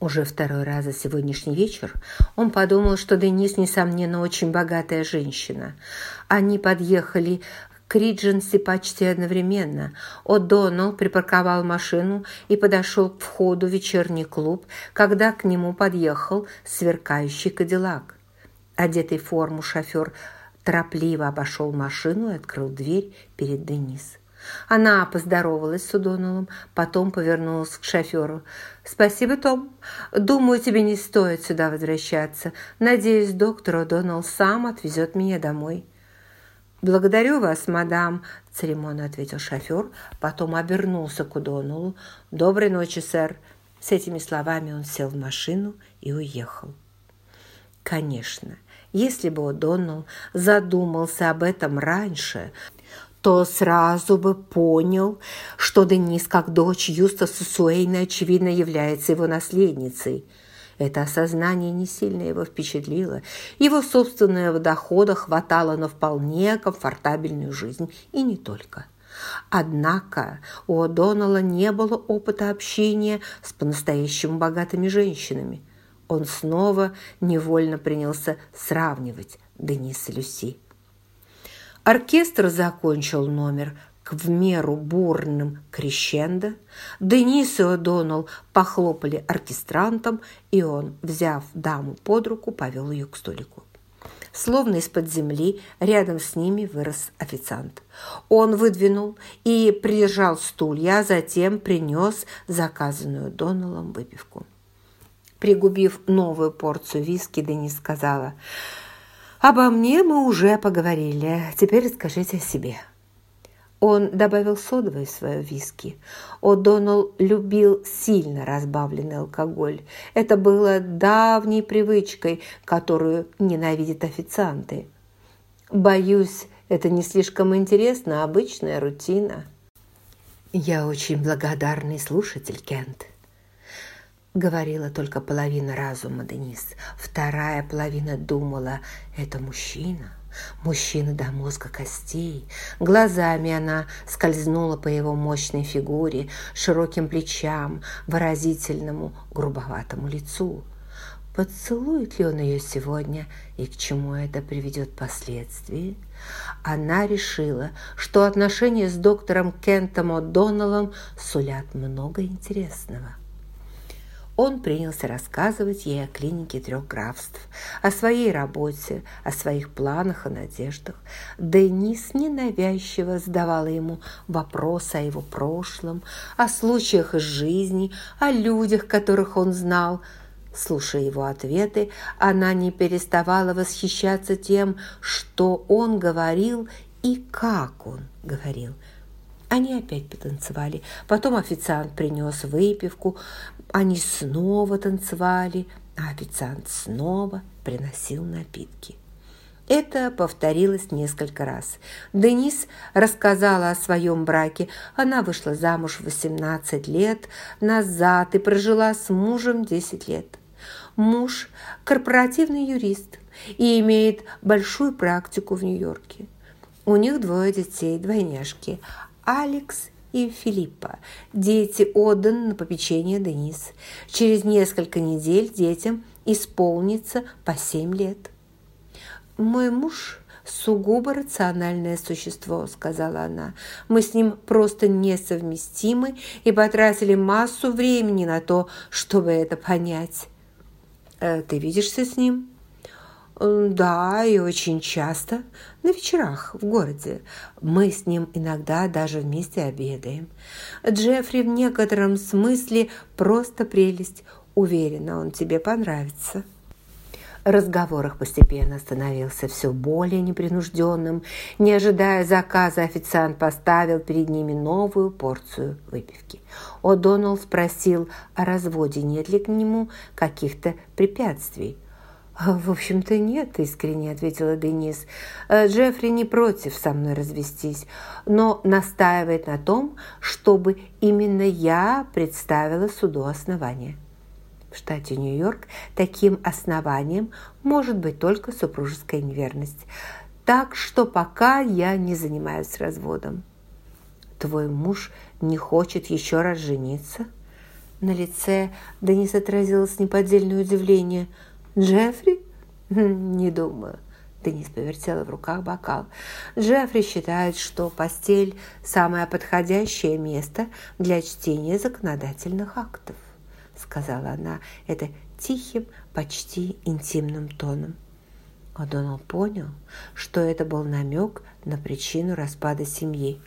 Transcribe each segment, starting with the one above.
Уже второй раз за сегодняшний вечер он подумал, что Денис, несомненно, очень богатая женщина. Они подъехали к Ридженси почти одновременно. О'Доннелл припарковал машину и подошел к входу в вечерний клуб, когда к нему подъехал сверкающий кадиллак. Одетый в форму шофер торопливо обошел машину и открыл дверь перед Денис. Она поздоровалась с Удоналом, потом повернулась к шоферу. «Спасибо, Том. Думаю, тебе не стоит сюда возвращаться. Надеюсь, доктор О'Доннелл сам отвезет меня домой». «Благодарю вас, мадам», – церемонно ответил шофер, потом обернулся к Удоналу. «Доброй ночи, сэр». С этими словами он сел в машину и уехал. Конечно, если бы О'Доннелл задумался об этом раньше, то сразу бы понял, что Денис, как дочь Юстаса Суэйна, очевидно является его наследницей. Это осознание не сильно его впечатлило. Его собственного дохода хватало на вполне комфортабельную жизнь, и не только. Однако у О'Доннелла не было опыта общения с по-настоящему богатыми женщинами. Он снова невольно принялся сравнивать Дениса Люси. Оркестр закончил номер к в меру бурным крещендо. Денис и О'Доннелл похлопали оркестрантом, и он, взяв даму под руку, повел ее к столику. Словно из-под земли рядом с ними вырос официант. Он выдвинул и придержал стулья, а затем принес заказанную Доннеллом выпивку. Пригубив новую порцию виски, Денис сказала – «Обо мне мы уже поговорили. Теперь расскажите о себе». Он добавил содовой в свое виски. О'Доннелл любил сильно разбавленный алкоголь. Это было давней привычкой, которую ненавидят официанты. «Боюсь, это не слишком интересно, обычная рутина». «Я очень благодарный слушатель, Кент», говорила только половина разума Денис. Вторая половина думала «это мужчина». Мужчина до мозга костей. Глазами она скользнула по его мощной фигуре, широким плечам, выразительному, грубоватому лицу. Поцелует ли он ее сегодня и к чему это приведет впоследствии? Она решила, что отношения с доктором Кентом О'Доннеллом сулят много интересного он принялся рассказывать ей о клинике трех графств, о своей работе, о своих планах и надеждах. Денис ненавязчиво задавала ему вопросы о его прошлом, о случаях из жизни, о людях, которых он знал. Слушая его ответы, она не переставала восхищаться тем, что он говорил и как он говорил – они опять потанцевали. Потом официант принес выпивку. Они снова танцевали, а официант снова приносил напитки. Это повторилось несколько раз. Денис рассказала о своем браке. Она вышла замуж в 18 лет назад и прожила с мужем 10 лет. Муж – корпоративный юрист и имеет большую практику в Нью-Йорке. У них двое детей, двойняшки – Алекс и Филиппа. Дети отданы на попечение Денис. Через несколько недель детям исполнится по семь лет. «Мой муж сугубо рациональное существо», – сказала она. «Мы с ним просто несовместимы и потратили массу времени на то, чтобы это понять». «Э, «Ты видишься с ним?» «Да, и очень часто. На вечерах в городе. Мы с ним иногда даже вместе обедаем. Джеффри в некотором смысле просто прелесть. Уверена, он тебе понравится». Разговор их постепенно становился все более непринужденным. Не ожидая заказа, официант поставил перед ними новую порцию выпивки. О'Доннелл спросил о разводе, нет ли к нему каких-то препятствий. «А, «В общем-то, нет», – искренне ответила Денис. «Э, «Джеффри не против со мной развестись, но настаивает на том, чтобы именно я представила суду основания». В штате Нью-Йорк таким основанием может быть только супружеская неверность. Так что пока я не занимаюсь разводом. Твой муж не хочет еще раз жениться? На лице Денис отразилось неподдельное удивление. «Джеффри? Хм, не думаю». Денис повертела в руках бокал. Джеффри считает, что постель – самое подходящее место для чтения законодательных актов, сказала она это тихим, почти интимным тоном. О'Доннелл понял, что это был намек на причину распада семьи.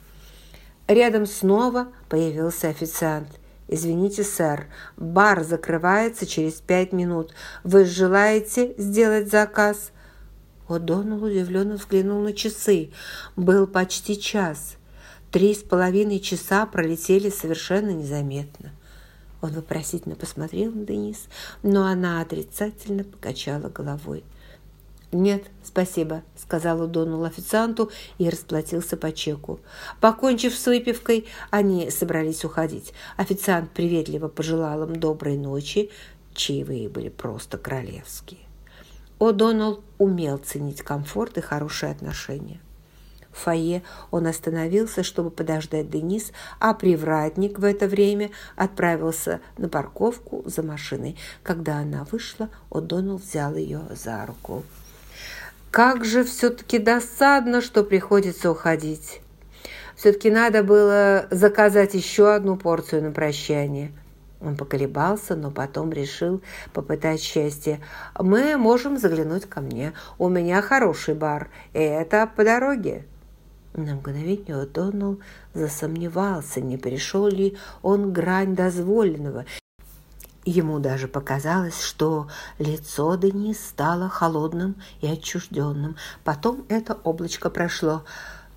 Рядом снова появился официант. «Извините, сэр, бар закрывается через пять минут. Вы желаете сделать заказ?» О'Доннелл удивленно взглянул на часы. Был почти час. Три с половиной часа пролетели совершенно незаметно. Он вопросительно посмотрел на Денис, но она отрицательно покачала головой. «Нет, спасибо», – сказал Удонул официанту и расплатился по чеку. Покончив с выпивкой, они собрались уходить. Официант приветливо пожелал им доброй ночи. Чаевые были просто королевские. О'Доннелл умел ценить комфорт и хорошие отношения. В фойе он остановился, чтобы подождать Денис, а привратник в это время отправился на парковку за машиной. Когда она вышла, О'Доннелл взял ее за руку. Как же все-таки досадно, что приходится уходить. Все-таки надо было заказать еще одну порцию на прощание. Он поколебался, но потом решил попытать счастье. «Мы можем заглянуть ко мне. У меня хороший бар, и это по дороге». На мгновение О'Доннелл засомневался, не пришел ли он грань дозволенного, Ему даже показалось, что лицо Денис стало холодным и отчужденным. Потом это облачко прошло.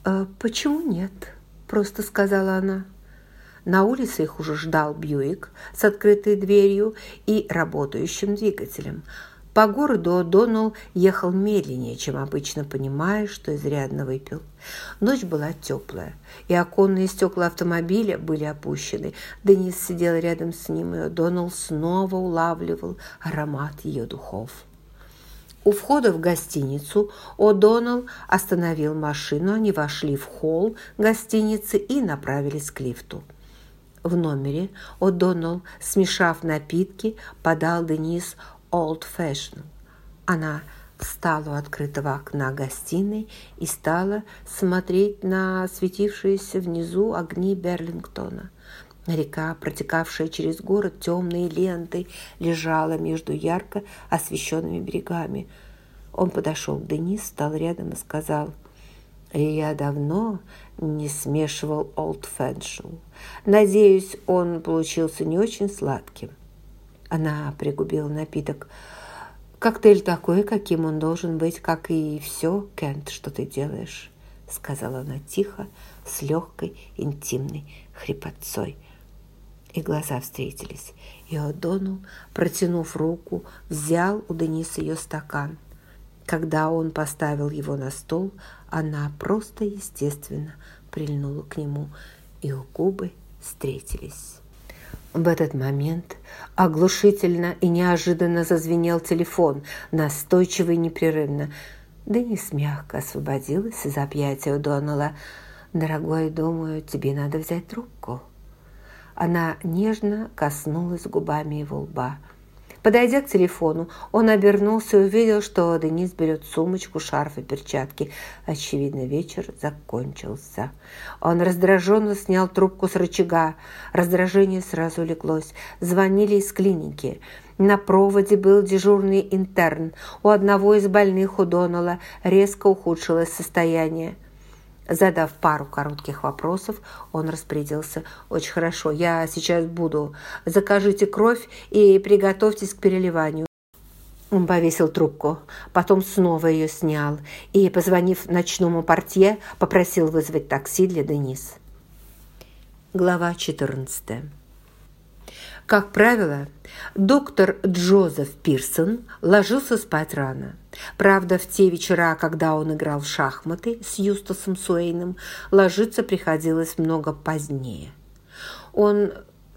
«Э, «Почему нет?» – просто сказала она. На улице их уже ждал Бьюик с открытой дверью и работающим двигателем – по городу Доналл ехал медленнее, чем обычно, понимая, что изрядно выпил. Ночь была теплая, и оконные стекла автомобиля были опущены. Денис сидел рядом с ним, и Доналл снова улавливал аромат ее духов. У входа в гостиницу О'Доннелл остановил машину, они вошли в холл гостиницы и направились к лифту. В номере О'Доннелл, смешав напитки, подал Денис old fashion. Она встала у открытого окна гостиной и стала смотреть на светившиеся внизу огни Берлингтона. Река, протекавшая через город темной лентой, лежала между ярко освещенными берегами. Он подошел к Денис, стал рядом и сказал, «Я давно не смешивал Олд Фэншел. Надеюсь, он получился не очень сладким». Она пригубила напиток. «Коктейль такой, каким он должен быть, как и все, Кент, что ты делаешь», сказала она тихо, с легкой, интимной хрипотцой. И глаза встретились, и О'Доннелл, протянув руку, взял у Дениса ее стакан. Когда он поставил его на стол, она просто естественно прильнула к нему, и у губы встретились. В этот момент оглушительно и неожиданно зазвенел телефон, настойчиво и непрерывно. Денис мягко освободилась из объятия Донала. «Дорогой, думаю, тебе надо взять трубку». Она нежно коснулась губами его лба – Подойдя к телефону, он обернулся и увидел, что Денис берет сумочку, шарф и перчатки. Очевидно, вечер закончился. Он раздраженно снял трубку с рычага. Раздражение сразу леглось. Звонили из клиники. На проводе был дежурный интерн. У одного из больных у Донала резко ухудшилось состояние. Задав пару коротких вопросов, он распорядился. «Очень хорошо, я сейчас буду. Закажите кровь и приготовьтесь к переливанию». Он повесил трубку, потом снова ее снял и, позвонив ночному портье, попросил вызвать такси для Денис. Глава четырнадцатая. Как правило, доктор Джозеф Пирсон ложился спать рано. Правда, в те вечера, когда он играл в шахматы с Юстасом Суэйном, ложиться приходилось много позднее. Он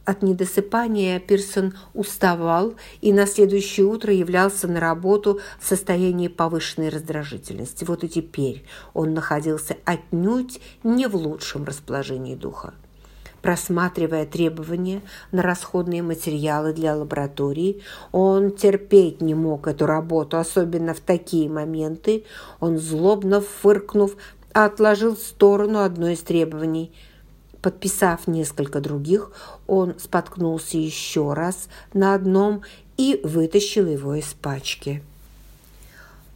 от недосыпания Пирсон уставал и на следующее утро являлся на работу в состоянии повышенной раздражительности. Вот и теперь он находился отнюдь не в лучшем расположении духа. Просматривая требования на расходные материалы для лаборатории, он терпеть не мог эту работу, особенно в такие моменты. Он, злобно фыркнув, отложил в сторону одно из требований. Подписав несколько других, он споткнулся еще раз на одном и вытащил его из пачки.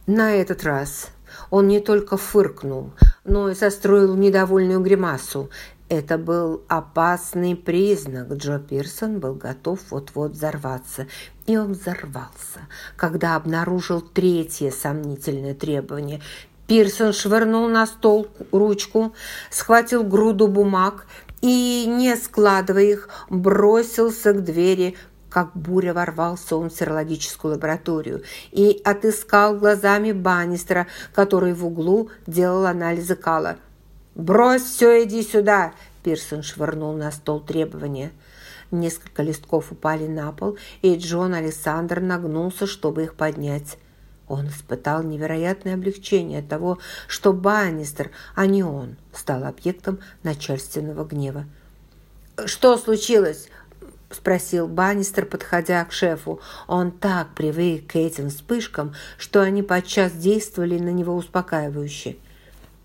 На этот раз он не только фыркнул, но и состроил недовольную гримасу. Это был опасный признак. Джо Пирсон был готов вот-вот взорваться. И он взорвался, когда обнаружил третье сомнительное требование. Пирсон швырнул на стол ручку, схватил груду бумаг и, не складывая их, бросился к двери, как буря ворвался он в серологическую лабораторию и отыскал глазами Баннистера, который в углу делал анализы кала. «Брось все, иди сюда!» Пирсон швырнул на стол требования. Несколько листков упали на пол, и Джон Александр нагнулся, чтобы их поднять. Он испытал невероятное облегчение от того, что Баннистер, а не он, стал объектом начальственного гнева. «Что случилось? – спросил Баннистер, подходя к шефу. Он так привык к этим вспышкам, что они подчас действовали на него успокаивающе.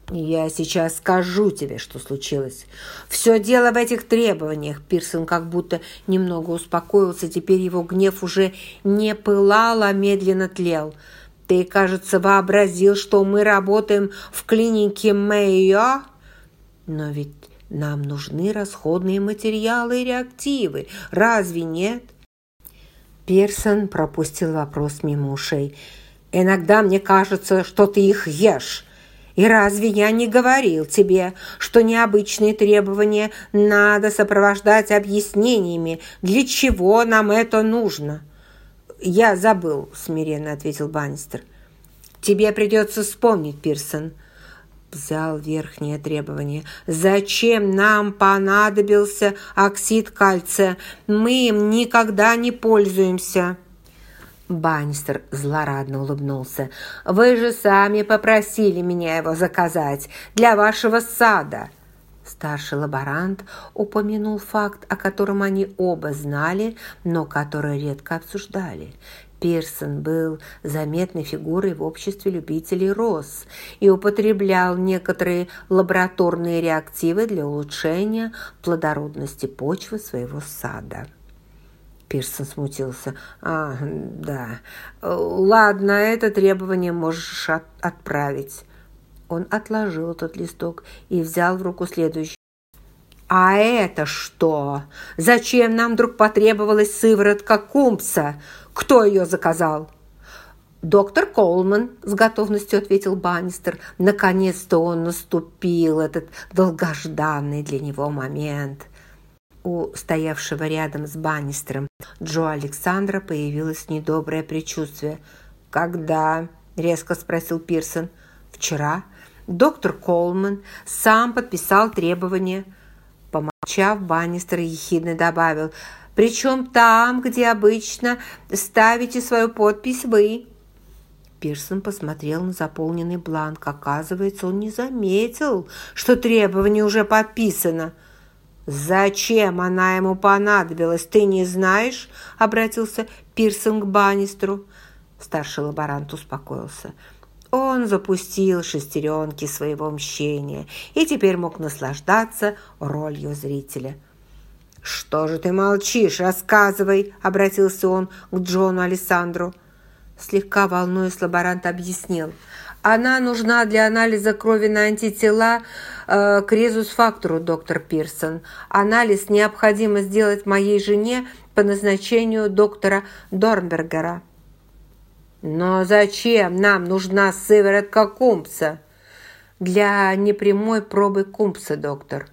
«Я сейчас скажу тебе, что случилось. Все дело в этих требованиях». Пирсон как будто немного успокоился. Теперь его гнев уже не пылал, а медленно тлел. «Ты, кажется, вообразил, что мы работаем в клинике Мэйо?» «Но ведь нам нужны расходные материалы и реактивы. Разве нет?» Персон пропустил вопрос мимо ушей. «Иногда мне кажется, что ты их ешь. И разве я не говорил тебе, что необычные требования надо сопровождать объяснениями, для чего нам это нужно?» «Я забыл», — смиренно ответил Баннистер. «Тебе придется вспомнить, Пирсон» взял верхнее требование. «Зачем нам понадобился оксид кальция? Мы им никогда не пользуемся!» Баннистер злорадно улыбнулся. «Вы же сами попросили меня его заказать для вашего сада!» Старший лаборант упомянул факт, о котором они оба знали, но который редко обсуждали. Пирсон был заметной фигурой в обществе любителей роз и употреблял некоторые лабораторные реактивы для улучшения плодородности почвы своего сада. Пирсон смутился. «А, да. Ладно, это требование можешь от отправить». Он отложил этот листок и взял в руку следующий. «А это что? Зачем нам вдруг потребовалась сыворотка кумпса? Кто ее заказал?» «Доктор Колман», – с готовностью ответил Баннистер. Наконец-то он наступил, этот долгожданный для него момент. У стоявшего рядом с Баннистером Джо Александра появилось недоброе предчувствие. «Когда?» – резко спросил Пирсон. «Вчера. Доктор Колман сам подписал требования». Помолчав, Баннистер ехидно добавил – причем там, где обычно ставите свою подпись вы». Пирсон посмотрел на заполненный бланк. Оказывается, он не заметил, что требование уже подписано. «Зачем она ему понадобилась, ты не знаешь?» – обратился Пирсон к Баннистеру. Старший лаборант успокоился. Он запустил шестеренки своего мщения и теперь мог наслаждаться ролью зрителя – «Что же ты молчишь? Рассказывай!» – обратился он к Джону Александру. Слегка волнуясь, лаборант объяснил. «Она нужна для анализа крови на антитела э, к резус-фактору, доктор Пирсон. Анализ необходимо сделать моей жене по назначению доктора Дорнбергера». «Но зачем нам нужна сыворотка кумпса?» «Для непрямой пробы кумпса, доктор».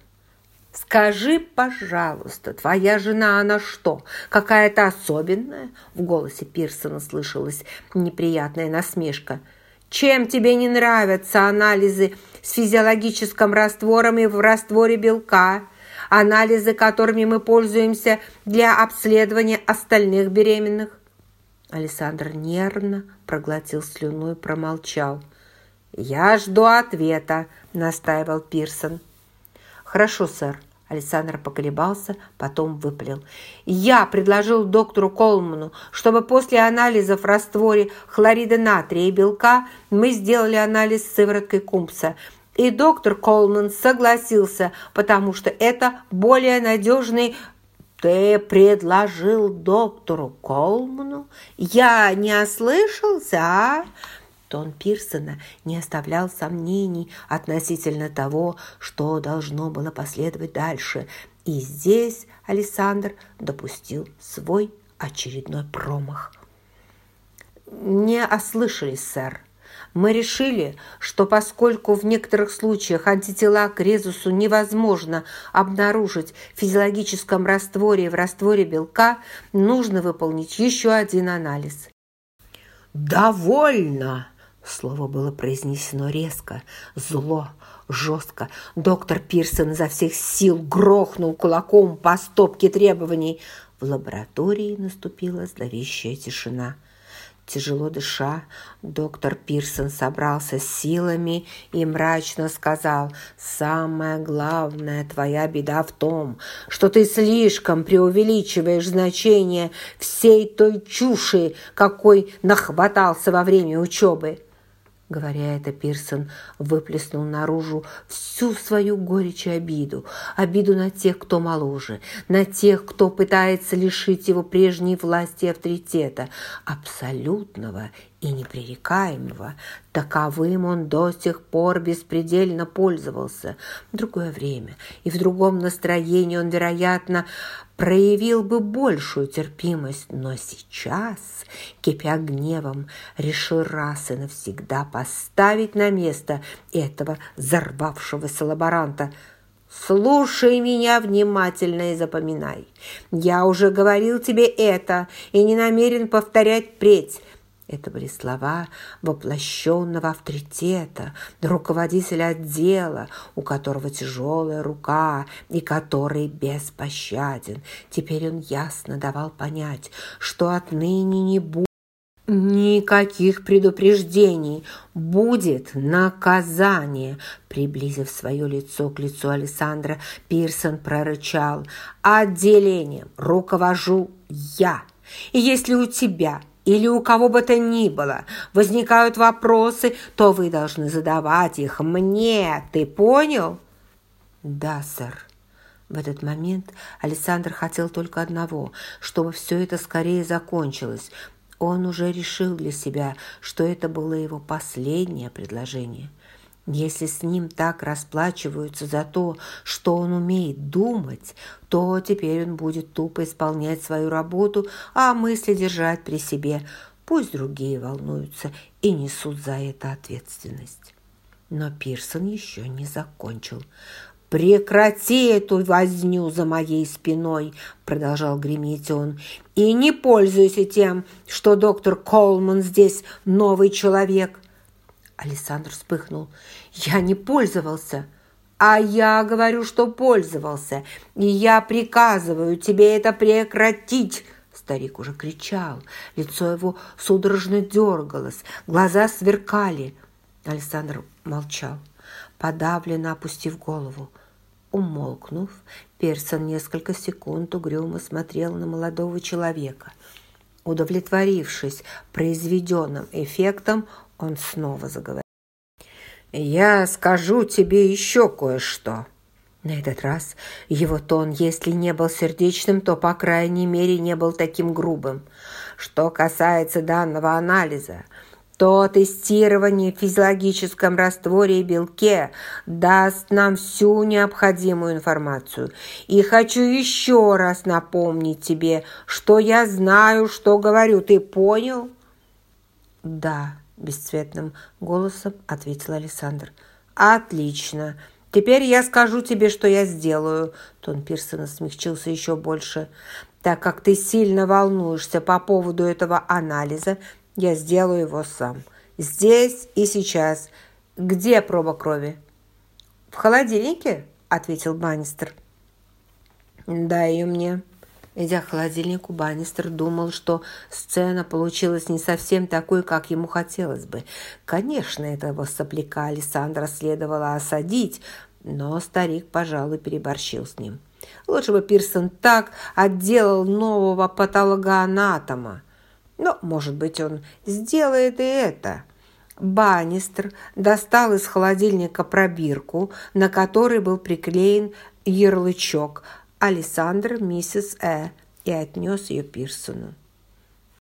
«Скажи, пожалуйста, твоя жена, она что, какая-то особенная?» В голосе Пирсона слышалась неприятная насмешка. «Чем тебе не нравятся анализы с физиологическим раствором и в растворе белка?» анализы, которыми мы пользуемся для обследования остальных беременных. Александр нервно проглотил слюну и промолчал. «Я жду ответа», – настаивал Пирсон. «Хорошо, сэр», Александр поколебался, потом выпалил. «Я предложил доктору Колману, чтобы после анализов в растворе хлорида натрия и белка мы сделали анализ с сывороткой кумпса. И доктор Колман согласился, потому что это более надежный «Ты предложил доктору Колману? Я не ослышался, а?» Тон Пирсона не оставлял сомнений относительно того, что должно было последовать дальше. И здесь Александр допустил свой очередной промах. «Не ослышались, сэр. Мы решили, что поскольку в некоторых случаях антитела к резусу невозможно обнаружить в физиологическом растворе и в растворе белка, нужно выполнить еще один анализ. «Довольно!» Слово было произнесено резко, зло, жестко. Доктор Пирсон изо всех сил грохнул кулаком по стопке требований. В лаборатории наступила зловещая тишина. Тяжело дыша, доктор Пирсон собрался с силами и мрачно сказал, «Самая главная твоя беда в том, что ты слишком преувеличиваешь значение всей той чуши, какой нахватался во время учебы. Говоря это, Пирсон выплеснул наружу всю свою горечь и обиду. Обиду на тех, кто моложе, на тех, кто пытается лишить его прежней власти и авторитета, абсолютного и непререкаемого. Таковым он до сих пор беспредельно пользовался. В другое время и в другом настроении он, вероятно, проявил бы большую терпимость, но сейчас, кипя гневом, решил раз и навсегда поставить на место этого взорвавшегося лаборанта – Слушай меня внимательно и запоминай. Я уже говорил тебе это и не намерен повторять впредь. Это были слова воплощенного авторитета, руководителя отдела, у которого тяжелая рука и который беспощаден. Теперь он ясно давал понять, что отныне не будет Никаких предупреждений. Будет наказание. Приблизив свое лицо к лицу Александра, Пирсон прорычал. Отделением руковожу я. И если у тебя или у кого бы то ни было возникают вопросы, то вы должны задавать их мне. Ты понял? Да, сэр. В этот момент Александр хотел только одного, чтобы все это скорее закончилось. Он уже решил для себя, что это было его последнее предложение – если с ним так расплачиваются за то, что он умеет думать, то теперь он будет тупо исполнять свою работу, а мысли держать при себе. Пусть другие волнуются и несут за это ответственность. Но Пирсон еще не закончил. «Прекрати эту возню за моей спиной!» – продолжал греметь он. «И не пользуйся тем, что доктор Колман здесь новый человек. Александр вспыхнул. «Я не пользовался!» «А я говорю, что пользовался, и я приказываю тебе это прекратить!» Старик уже кричал, лицо его судорожно дергалось, глаза сверкали. Александр молчал, подавленно опустив голову. Умолкнув, Персон несколько секунд угрюмо смотрел на молодого человека. Удовлетворившись произведенным эффектом, он снова заговорил. «Я скажу тебе еще кое-что». На этот раз его тон, если не был сердечным, то, по крайней мере, не был таким грубым. Что касается данного анализа, то тестирование в физиологическом растворе и белке даст нам всю необходимую информацию. И хочу еще раз напомнить тебе, что я знаю, что говорю. Ты понял? Да. – бесцветным голосом ответил Александр. «Отлично. Теперь я скажу тебе, что я сделаю». Тон Пирсона смягчился еще больше. «Так как ты сильно волнуешься по поводу этого анализа, я сделаю его сам. Здесь и сейчас. Где проба крови?» «В холодильнике», – ответил Баннистер. «Дай ее мне», Идя к холодильнику, Баннистер думал, что сцена получилась не совсем такой, как ему хотелось бы. Конечно, этого сопляка Александра следовало осадить, Но старик, пожалуй, переборщил с ним. Лучше бы Пирсон так отделал нового патологоанатома. Но, может быть, он сделает и это. Баннистер достал из холодильника пробирку, на которой был приклеен ярлычок «Александр, миссис Э» и отнес ее Пирсону.